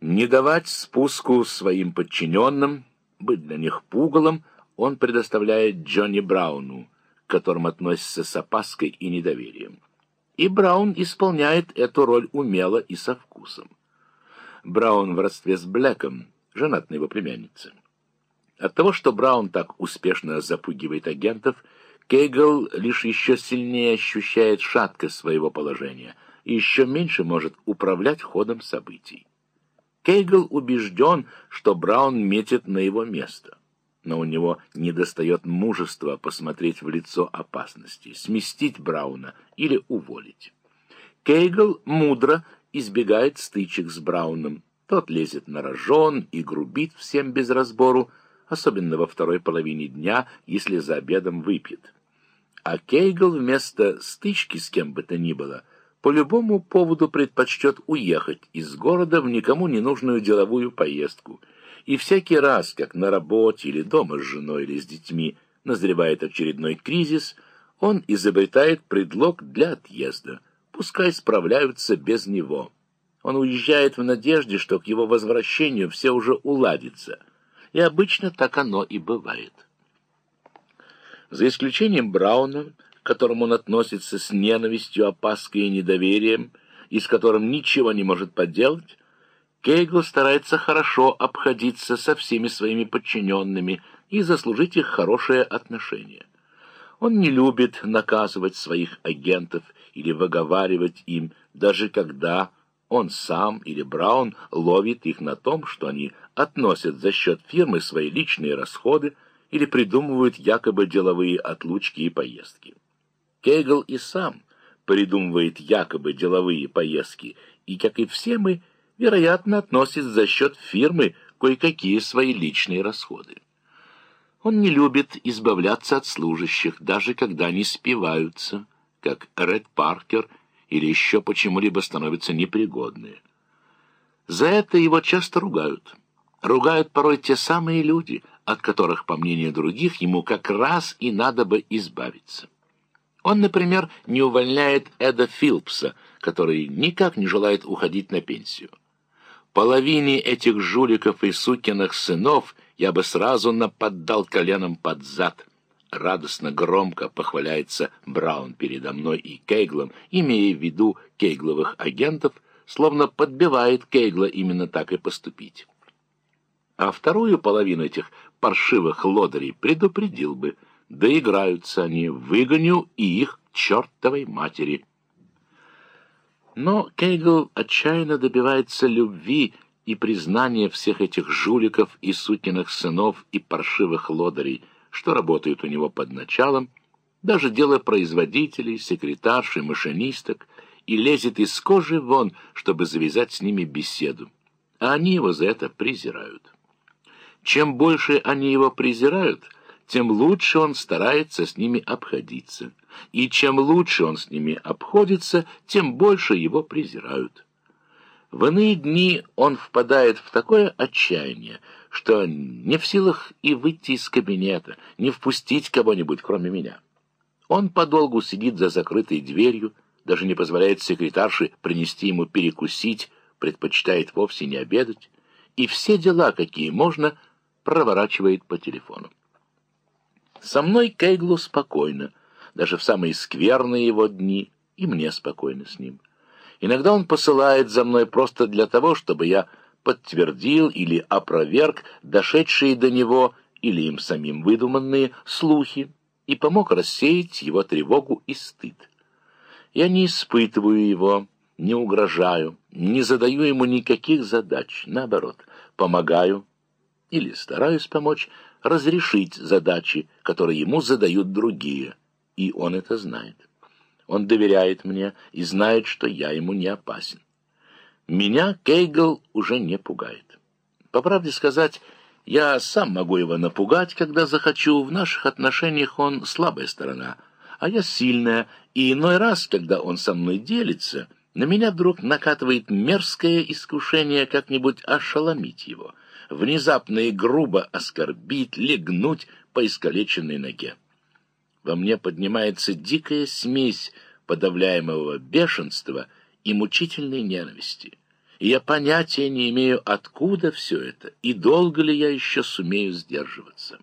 Не давать спуску своим подчиненным, быть для них пугалом, он предоставляет Джонни Брауну, к которым относится с опаской и недоверием. И Браун исполняет эту роль умело и со вкусом. Браун в родстве с Блэком, женат на его племяннице. От того, что Браун так успешно запугивает агентов, Кейгл лишь еще сильнее ощущает шаткость своего положения и еще меньше может управлять ходом событий. Кейгл убежден, что Браун метит на его место, но у него недостает мужества посмотреть в лицо опасности, сместить Брауна или уволить. Кейгл мудро избегает стычек с Брауном. Тот лезет на рожон и грубит всем без разбору, особенно во второй половине дня, если за обедом выпьет. А Кейгл вместо стычки с кем бы то ни было – по любому поводу предпочтет уехать из города в никому не нужную деловую поездку. И всякий раз, как на работе или дома с женой или с детьми назревает очередной кризис, он изобретает предлог для отъезда. Пускай справляются без него. Он уезжает в надежде, что к его возвращению все уже уладится. И обычно так оно и бывает. За исключением Брауна, которому он относится с ненавистью, опаской и недоверием, и с которым ничего не может поделать, Кейгл старается хорошо обходиться со всеми своими подчиненными и заслужить их хорошее отношение. Он не любит наказывать своих агентов или выговаривать им, даже когда он сам или Браун ловит их на том, что они относят за счет фирмы свои личные расходы или придумывают якобы деловые отлучки и поездки. Кегл и сам придумывает якобы деловые поездки, и, как и все мы, вероятно, относит за счет фирмы кое-какие свои личные расходы. Он не любит избавляться от служащих, даже когда они спиваются, как Ред Паркер или еще почему-либо становятся непригодные. За это его часто ругают. Ругают порой те самые люди, от которых, по мнению других, ему как раз и надо бы избавиться. Он, например, не увольняет Эда Филпса, который никак не желает уходить на пенсию. Половине этих жуликов и сукиных сынов я бы сразу наподдал коленом под зад. Радостно громко похваляется Браун передо мной и Кейглом, имея в виду кейгловых агентов, словно подбивает Кейгла именно так и поступить. А вторую половину этих паршивых лодырей предупредил бы — Доиграются они, выгоню и их чертовой матери. Но Кейгл отчаянно добивается любви и признания всех этих жуликов и сукиных сынов и паршивых лодырей, что работают у него под началом, даже дело производителей, секретарш и машинисток, и лезет из кожи вон, чтобы завязать с ними беседу. А они его за это презирают. Чем больше они его презирают — тем лучше он старается с ними обходиться. И чем лучше он с ними обходится, тем больше его презирают. В иные дни он впадает в такое отчаяние, что не в силах и выйти из кабинета, не впустить кого-нибудь, кроме меня. Он подолгу сидит за закрытой дверью, даже не позволяет секретарше принести ему перекусить, предпочитает вовсе не обедать, и все дела, какие можно, проворачивает по телефону. Со мной Кейглу спокойно, даже в самые скверные его дни, и мне спокойно с ним. Иногда он посылает за мной просто для того, чтобы я подтвердил или опроверг дошедшие до него или им самим выдуманные слухи и помог рассеять его тревогу и стыд. Я не испытываю его, не угрожаю, не задаю ему никаких задач, наоборот, помогаю или стараюсь помочь разрешить задачи, которые ему задают другие, и он это знает. Он доверяет мне и знает, что я ему не опасен. Меня Кейгл уже не пугает. По правде сказать, я сам могу его напугать, когда захочу. В наших отношениях он слабая сторона, а я сильная, и иной раз, когда он со мной делится, на меня вдруг накатывает мерзкое искушение как-нибудь ошеломить его — внезапно и грубо оскорбить, легнуть по искалеченной ноге. Во мне поднимается дикая смесь подавляемого бешенства и мучительной ненависти. и я понятия не имею, откуда все это, и долго ли я еще сумею сдерживаться.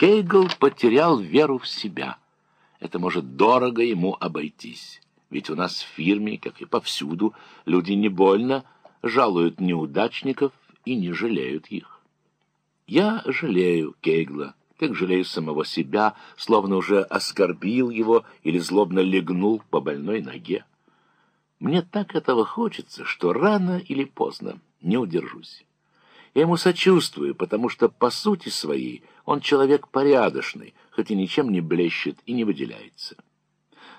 Кейгл потерял веру в себя. Это может дорого ему обойтись. Ведь у нас в фирме, как и повсюду, люди не больно жалуют неудачников и не жалеют их. Я жалею Кейгла, как жалею самого себя, словно уже оскорбил его или злобно легнул по больной ноге. Мне так этого хочется, что рано или поздно не удержусь. Я ему сочувствую, потому что, по сути своей, он человек порядочный, хоть и ничем не блещет и не выделяется.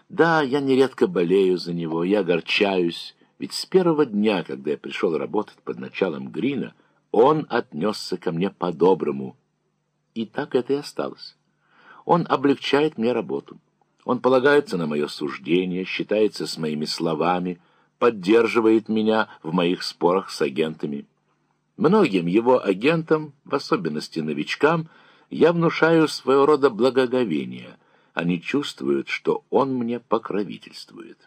Да, я нередко болею за него, я огорчаюсь, ведь с первого дня, когда я пришел работать под началом Грина, он отнесся ко мне по-доброму. И так это и осталось. Он облегчает мне работу. Он полагается на мое суждение, считается с моими словами, поддерживает меня в моих спорах с агентами. Многим его агентам, в особенности новичкам, я внушаю своего рода благоговение. Они чувствуют, что он мне покровительствует.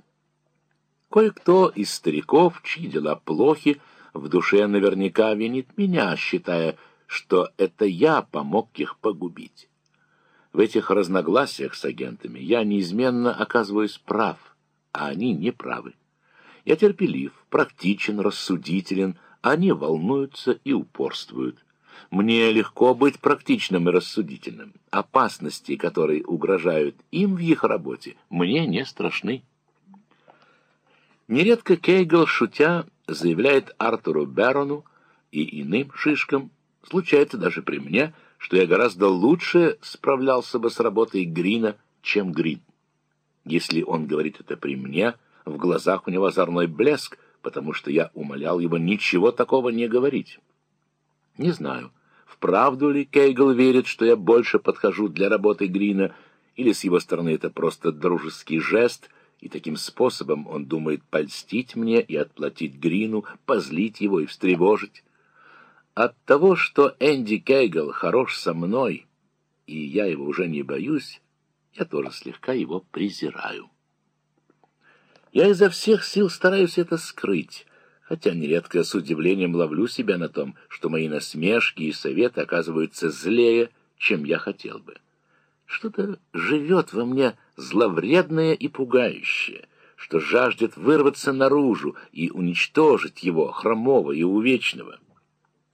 Кое-кто из стариков, чьи дела плохи, в душе наверняка винит меня, считая, что это я помог их погубить. В этих разногласиях с агентами я неизменно оказываюсь прав, а они не правы. Я терпелив, практичен, рассудителен, они волнуются и упорствуют. Мне легко быть практичным и рассудительным. Опасности, которые угрожают им в их работе, мне не страшны. Нередко Кейгл, шутя, заявляет Артуру Берону и иным шишкам, случается даже при мне, что я гораздо лучше справлялся бы с работой Грина, чем Грин. Если он говорит это при мне, в глазах у него озорной блеск, потому что я умолял его ничего такого не говорить. Не знаю, вправду ли Кейгл верит, что я больше подхожу для работы Грина, или с его стороны это просто дружеский жест, и таким способом он думает польстить мне и отплатить Грину, позлить его и встревожить. От того, что Энди Кейгл хорош со мной, и я его уже не боюсь, я тоже слегка его презираю. Я изо всех сил стараюсь это скрыть, хотя нередко с удивлением ловлю себя на том, что мои насмешки и советы оказываются злее, чем я хотел бы. Что-то живет во мне зловредное и пугающее, что жаждет вырваться наружу и уничтожить его, хромого и увечного.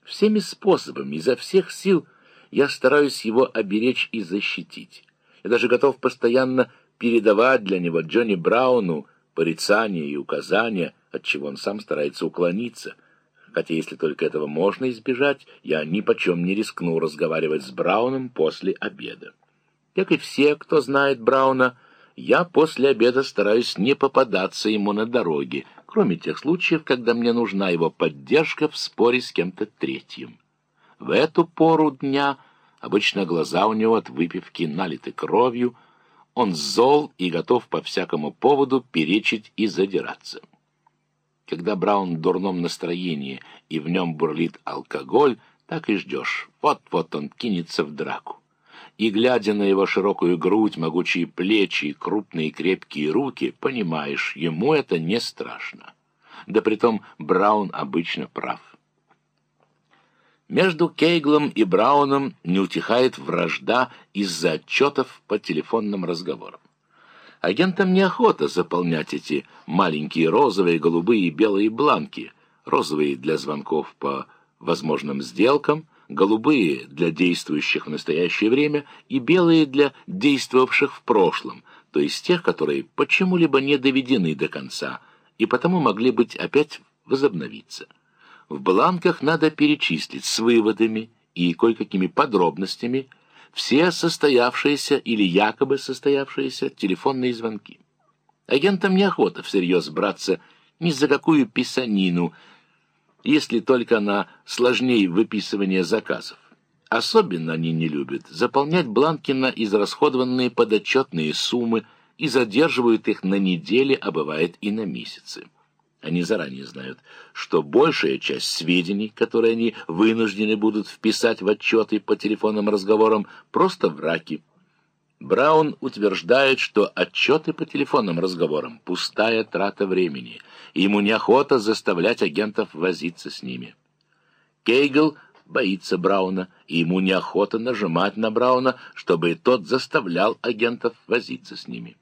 Всеми способами, изо всех сил я стараюсь его оберечь и защитить. Я даже готов постоянно передавать для него Джонни Брауну порицания и указания, от чего он сам старается уклониться. Хотя если только этого можно избежать, я ни почем не рискну разговаривать с Брауном после обеда. Как и все, кто знает Брауна, я после обеда стараюсь не попадаться ему на дороге, кроме тех случаев, когда мне нужна его поддержка в споре с кем-то третьим. В эту пору дня обычно глаза у него от выпивки налиты кровью, он зол и готов по всякому поводу перечить и задираться. Когда Браун в дурном настроении и в нем бурлит алкоголь, так и ждешь. Вот-вот он кинется в драку. И, глядя на его широкую грудь, могучие плечи и крупные крепкие руки, понимаешь, ему это не страшно. Да притом Браун обычно прав. Между Кейглом и Брауном не утихает вражда из-за отчетов по телефонным разговорам. Агентам неохота заполнять эти маленькие розовые, голубые и белые бланки. Розовые для звонков по возможным сделкам, голубые для действующих в настоящее время и белые для действовавших в прошлом, то есть тех, которые почему-либо не доведены до конца и потому могли быть опять возобновиться. В бланках надо перечислить с выводами и кое-какими подробностями все состоявшиеся или якобы состоявшиеся телефонные звонки. Агентам неохота всерьез браться ни за какую писанину, если только она сложнее выписывания заказов. Особенно они не любят заполнять бланки на израсходованные подотчетные суммы и задерживают их на недели, а бывает и на месяцы. Они заранее знают, что большая часть сведений, которые они вынуждены будут вписать в отчеты по телефонным разговорам, просто враки. Браун утверждает, что отчеты по телефонным разговорам — пустая трата времени, и ему неохота заставлять агентов возиться с ними. Кейгл боится Брауна, и ему неохота нажимать на Брауна, чтобы тот заставлял агентов возиться с ними.